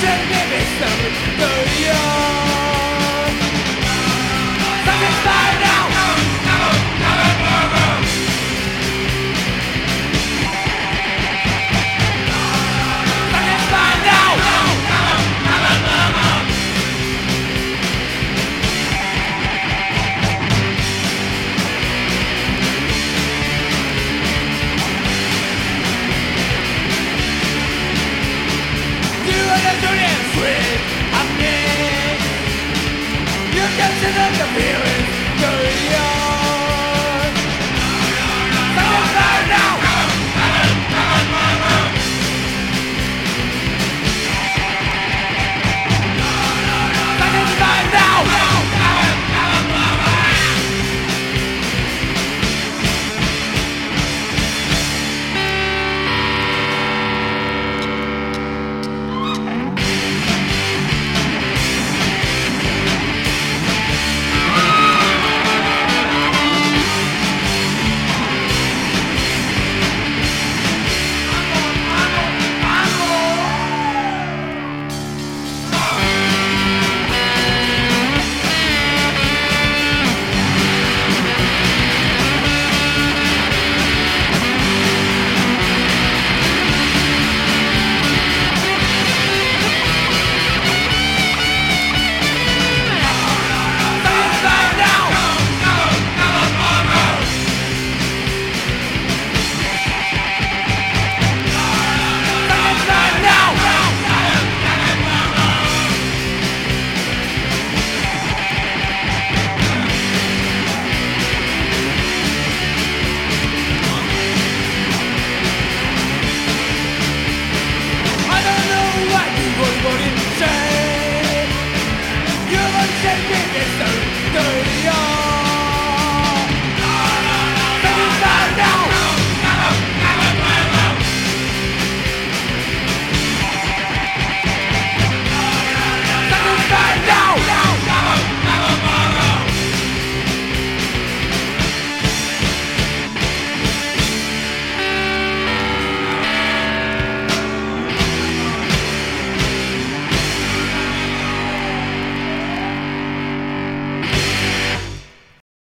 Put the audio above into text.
Just give me something to doyuyor